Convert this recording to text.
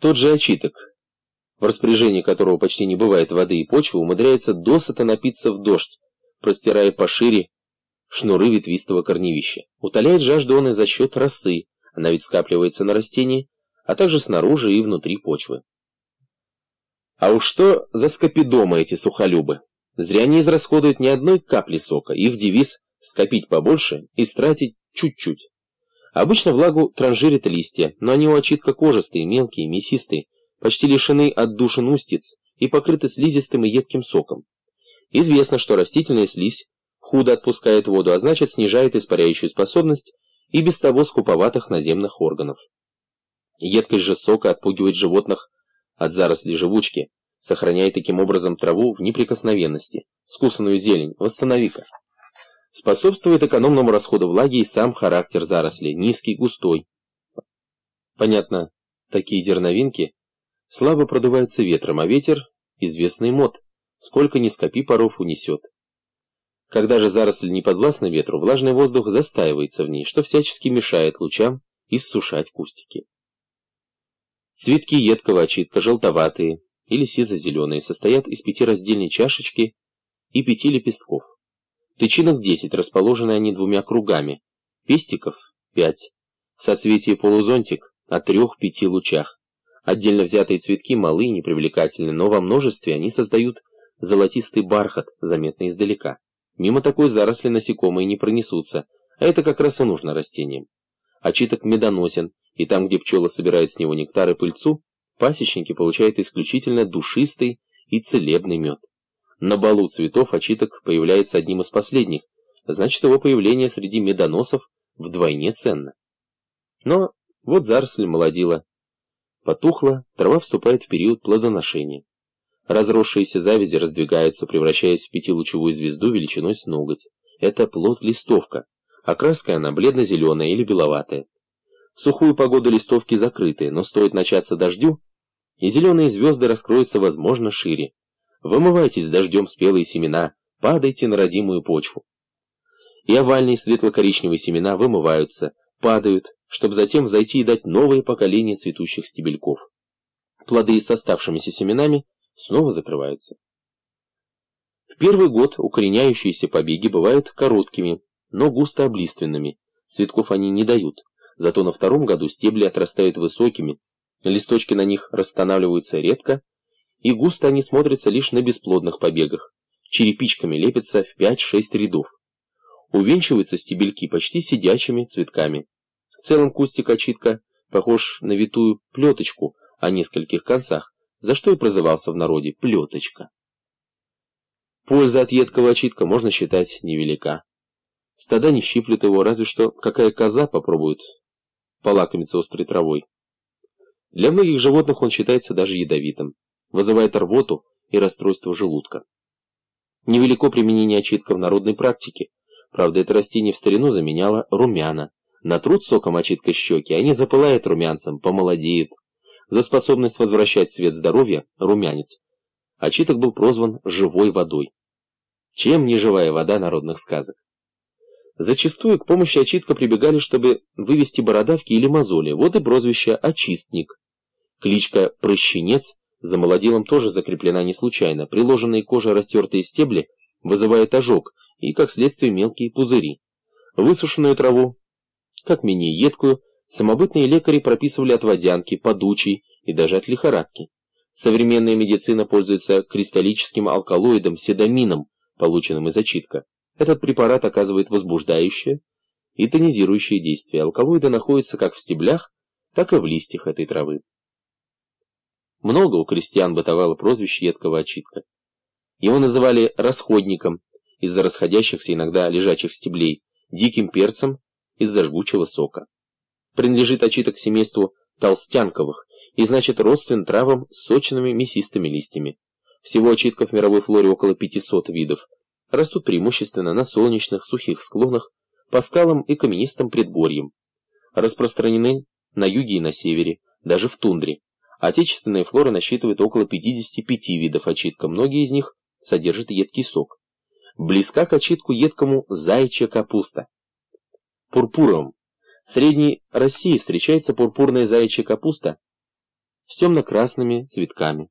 Тот же очиток, в распоряжении которого почти не бывает воды и почвы, умудряется досыта напиться в дождь, простирая пошире шнуры ветвистого корневища. Утоляет жажду он и за счет росы, она ведь скапливается на растении, а также снаружи и внутри почвы. А уж что за скопидомы эти сухолюбы? Зря не израсходуют ни одной капли сока, их девиз «скопить побольше и стратить чуть-чуть». Обычно влагу транжирят листья, но они у очитка кожистые, мелкие, мясистые, почти лишены отдушин устиц и покрыты слизистым и едким соком. Известно, что растительная слизь худо отпускает воду, а значит снижает испаряющую способность и без того скуповатых наземных органов. Едкость же сока отпугивает животных от зарослей живучки, сохраняя таким образом траву в неприкосновенности, скусанную зелень, восстановика. Способствует экономному расходу влаги и сам характер заросли, низкий, густой. Понятно, такие дерновинки слабо продуваются ветром, а ветер – известный мод, сколько ни скопи паров унесет. Когда же заросль не подвластна ветру, влажный воздух застаивается в ней, что всячески мешает лучам иссушать кустики. Цветки едкого очитка желтоватые или сизо-зеленые состоят из пяти раздельной чашечки и пяти лепестков. Тычинок 10, расположены они двумя кругами, пестиков 5, соцветие полузонтик о трех-пяти лучах. Отдельно взятые цветки малы и непривлекательны, но во множестве они создают золотистый бархат, заметный издалека. Мимо такой заросли насекомые не пронесутся, а это как раз и нужно растениям. Очиток медоносен, и там, где пчелы собирают с него нектар и пыльцу, пасечники получают исключительно душистый и целебный мед. На балу цветов очиток появляется одним из последних, значит его появление среди медоносов вдвойне ценно. Но вот заросль молодила. Потухла, трава вступает в период плодоношения. Разросшиеся завязи раздвигаются, превращаясь в пятилучевую звезду величиной с ноготь. Это плод-листовка. Окраска она бледно-зеленая или беловатая. В сухую погоду листовки закрыты, но стоит начаться дождю, и зеленые звезды раскроются, возможно, шире. Вымывайтесь дождем спелые семена, падайте на родимую почву. И овальные светло-коричневые семена вымываются, падают, чтобы затем взойти и дать новое поколение цветущих стебельков. Плоды с оставшимися семенами снова закрываются. В первый год укореняющиеся побеги бывают короткими, но густо облиственными, цветков они не дают, зато на втором году стебли отрастают высокими, листочки на них расстанавливаются редко, и густо они смотрятся лишь на бесплодных побегах, черепичками лепятся в 5-6 рядов. Увенчиваются стебельки почти сидячими цветками. В целом кустик очитка похож на витую плеточку о нескольких концах, за что и прозывался в народе плеточка. Польза от едкого очитка можно считать невелика. Стада не щиплют его, разве что какая коза попробует полакомиться острой травой. Для многих животных он считается даже ядовитым, вызывает рвоту и расстройство желудка. Невелико применение очитка в народной практике. Правда, это растение в старину заменяло румяна. Натрут соком очитка щеки, они запылают румянцем, помолодеют за способность возвращать цвет здоровья румянец. Очиток был прозван «живой водой». Чем не живая вода народных сказок? Зачастую к помощи очитка прибегали, чтобы вывести бородавки или мозоли, вот и прозвище «очистник». Кличка «прыщенец» за молодилом тоже закреплена не случайно. Приложенные коже растертые стебли вызывают ожог и, как следствие, мелкие пузыри. Высушенную траву, как менее едкую, Самобытные лекари прописывали от водянки, подучей и даже от лихорадки. Современная медицина пользуется кристаллическим алкалоидом седамином, полученным из очитка. Этот препарат оказывает возбуждающее и тонизирующее действие. Алкалоиды находятся как в стеблях, так и в листьях этой травы. Много у крестьян бытовало прозвище едкого очитка. Его называли расходником из-за расходящихся иногда лежачих стеблей, диким перцем из-за жгучего сока принадлежит очиток к семейству толстянковых и значит родствен травам с сочными мясистыми листьями. Всего очитков в мировой флоре около 500 видов. Растут преимущественно на солнечных, сухих склонах, по скалам и каменистым предгорьям. Распространены на юге и на севере, даже в тундре. Отечественная флора насчитывает около 55 видов очитка, многие из них содержат едкий сок. Близка к очитку едкому заячья капуста. Пурпуровым в Средней России встречается пурпурная заячья капуста, с темно-красными цветками.